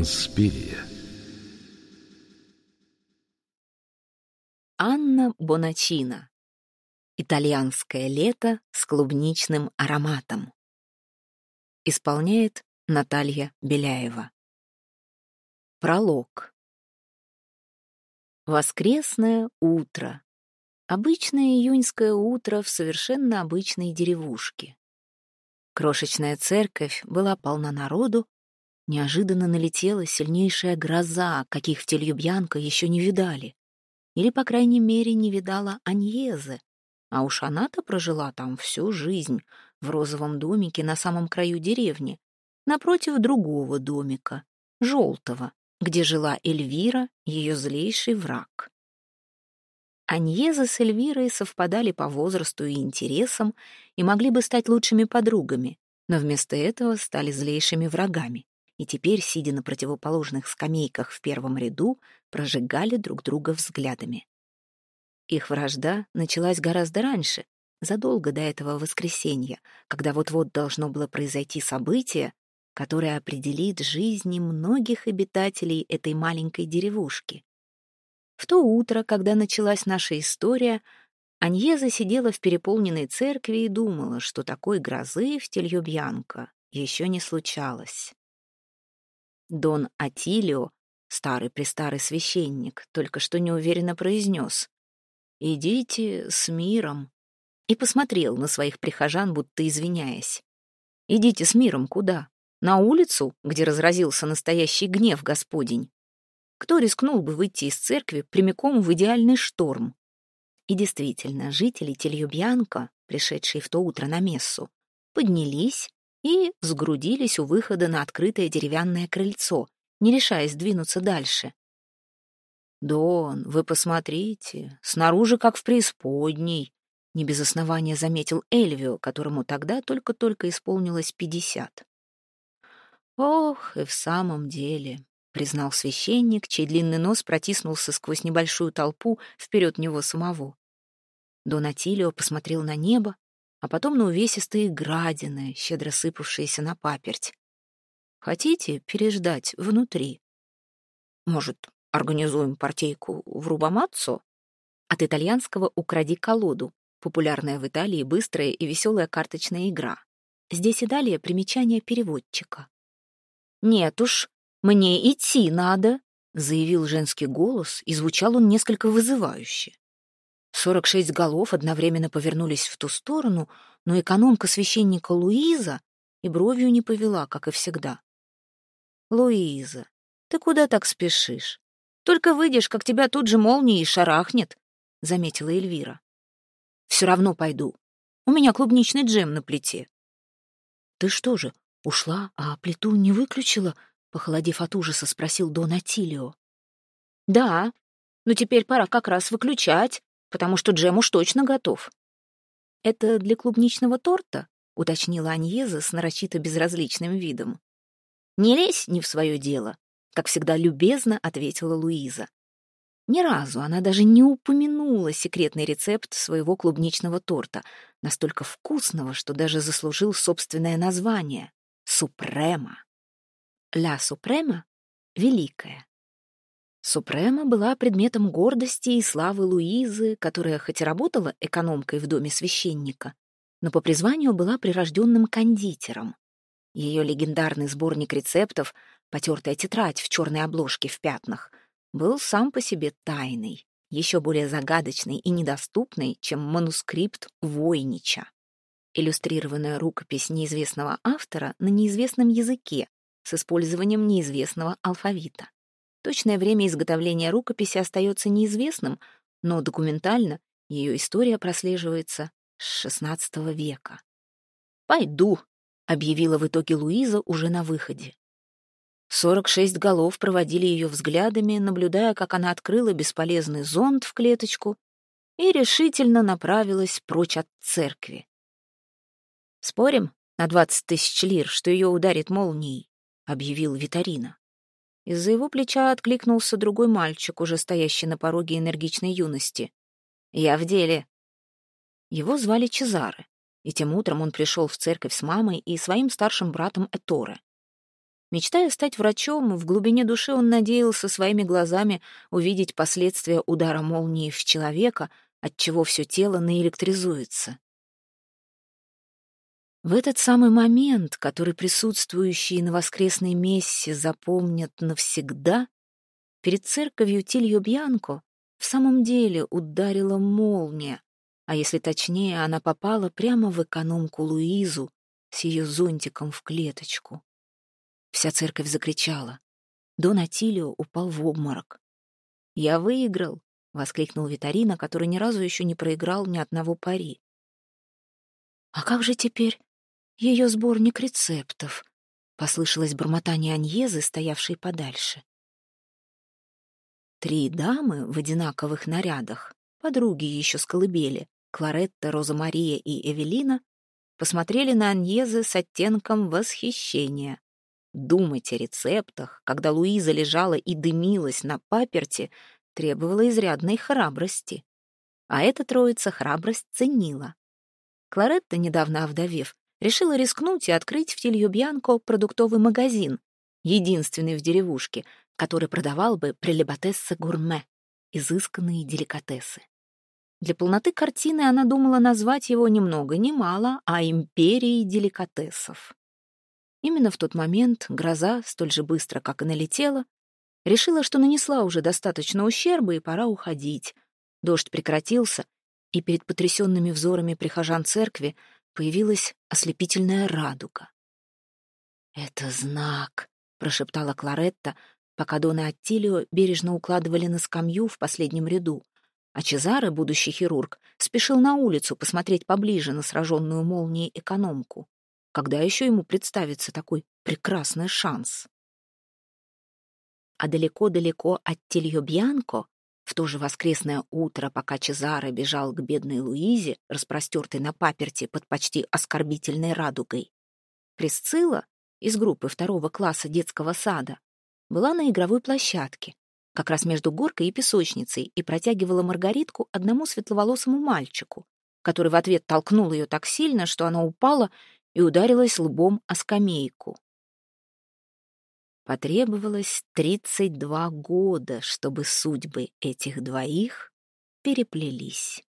Инспирия. Анна Боначина. Итальянское лето с клубничным ароматом. Исполняет Наталья Беляева. Пролог. Воскресное утро. Обычное июньское утро в совершенно обычной деревушке. Крошечная церковь была полна народу, неожиданно налетела сильнейшая гроза, каких в Тельюбьянко еще не видали. Или, по крайней мере, не видала Аньезе. А уж она-то прожила там всю жизнь, в розовом домике на самом краю деревни, напротив другого домика, желтого, где жила Эльвира, ее злейший враг. Аньеза с Эльвирой совпадали по возрасту и интересам и могли бы стать лучшими подругами, но вместо этого стали злейшими врагами и теперь, сидя на противоположных скамейках в первом ряду, прожигали друг друга взглядами. Их вражда началась гораздо раньше, задолго до этого воскресенья, когда вот-вот должно было произойти событие, которое определит жизни многих обитателей этой маленькой деревушки. В то утро, когда началась наша история, Аньеза сидела в переполненной церкви и думала, что такой грозы в Тельёбьянко еще не случалось. Дон Атилио, старый-престарый священник, только что неуверенно произнес «Идите с миром» и посмотрел на своих прихожан, будто извиняясь. «Идите с миром куда? На улицу, где разразился настоящий гнев Господень? Кто рискнул бы выйти из церкви прямиком в идеальный шторм?» И действительно, жители Тельюбьянка, пришедшие в то утро на мессу, поднялись и сгрудились у выхода на открытое деревянное крыльцо, не решаясь двинуться дальше. «Дон, вы посмотрите, снаружи как в преисподней», — не без основания заметил Эльвио, которому тогда только-только исполнилось пятьдесят. «Ох, и в самом деле», — признал священник, чей длинный нос протиснулся сквозь небольшую толпу вперед него самого. Дон Атилио посмотрел на небо, а потом на увесистые градины, щедро сыпавшиеся на паперть. Хотите переждать внутри? Может, организуем партейку в Рубамаццо? От итальянского «укради колоду», популярная в Италии быстрая и веселая карточная игра. Здесь и далее примечание переводчика. «Нет уж, мне идти надо», — заявил женский голос, и звучал он несколько вызывающе. Сорок шесть голов одновременно повернулись в ту сторону, но экономка священника Луиза и бровью не повела, как и всегда. «Луиза, ты куда так спешишь? Только выйдешь, как тебя тут же молнией шарахнет», — заметила Эльвира. «Все равно пойду. У меня клубничный джем на плите». «Ты что же, ушла, а плиту не выключила?» — похолодев от ужаса, спросил Дон Атилио. «Да, но теперь пора как раз выключать», потому что джем уж точно готов. «Это для клубничного торта?» — уточнила Аньеза с нарочито безразличным видом. «Не лезь не в свое дело», — как всегда любезно ответила Луиза. Ни разу она даже не упомянула секретный рецепт своего клубничного торта, настолько вкусного, что даже заслужил собственное название — «Супрема». «Ля Супрема» — «Великая». Супрема была предметом гордости и славы Луизы, которая хоть и работала экономкой в доме священника, но по призванию была прирожденным кондитером. Ее легендарный сборник рецептов, потертая тетрадь в черной обложке в пятнах, был сам по себе тайной, еще более загадочной и недоступной, чем манускрипт Войнича. Иллюстрированная рукопись неизвестного автора на неизвестном языке с использованием неизвестного алфавита. Точное время изготовления рукописи остается неизвестным, но документально ее история прослеживается с XVI века. «Пойду», — объявила в итоге Луиза уже на выходе. Сорок шесть голов проводили ее взглядами, наблюдая, как она открыла бесполезный зонт в клеточку и решительно направилась прочь от церкви. «Спорим на двадцать тысяч лир, что ее ударит молнией», — объявил Витарина. Из-за его плеча откликнулся другой мальчик, уже стоящий на пороге энергичной юности. «Я в деле». Его звали Чезаре, и тем утром он пришел в церковь с мамой и своим старшим братом Эторе. Мечтая стать врачом, в глубине души он надеялся своими глазами увидеть последствия удара молнии в человека, отчего все тело наэлектризуется. В этот самый момент, который присутствующие на воскресной мессе запомнят навсегда, перед церковью Тильо Бьянко в самом деле ударила молния, а если точнее, она попала прямо в экономку Луизу с ее зонтиком в клеточку. Вся церковь закричала. Дон Атилио упал в обморок. «Я выиграл!» — воскликнул Витарина, который ни разу еще не проиграл ни одного пари. «А как же теперь ее сборник рецептов?» — послышалось бормотание Аньезы, стоявшей подальше. Три дамы в одинаковых нарядах, подруги еще с колыбели, Кларетта, Роза Мария и Эвелина, посмотрели на Аньезы с оттенком восхищения. Думать о рецептах, когда Луиза лежала и дымилась на паперте, требовало изрядной храбрости. А эта троица храбрость ценила. Кларетта, недавно овдовев, решила рискнуть и открыть в Тильюбьянко продуктовый магазин, единственный в деревушке, который продавал бы прелеботессы гурме, изысканные деликатесы. Для полноты картины она думала назвать его ни много ни мало, а империей деликатесов. Именно в тот момент гроза, столь же быстро, как и налетела, решила, что нанесла уже достаточно ущерба и пора уходить. Дождь прекратился, и перед потрясенными взорами прихожан церкви появилась ослепительная радуга. «Это знак», — прошептала Кларетта, пока Дона Аттилио бережно укладывали на скамью в последнем ряду, а Чезаре, будущий хирург, спешил на улицу посмотреть поближе на сраженную молнией экономку. Когда еще ему представится такой прекрасный шанс? А далеко-далеко от Тильо-Бьянко, в то же воскресное утро, пока Чезаре бежал к бедной Луизе, распростертой на паперти под почти оскорбительной радугой, Присцилла из группы второго класса детского сада была на игровой площадке, как раз между горкой и песочницей, и протягивала маргаритку одному светловолосому мальчику, который в ответ толкнул ее так сильно, что она упала и ударилась лбом о скамейку. Потребовалось 32 года, чтобы судьбы этих двоих переплелись.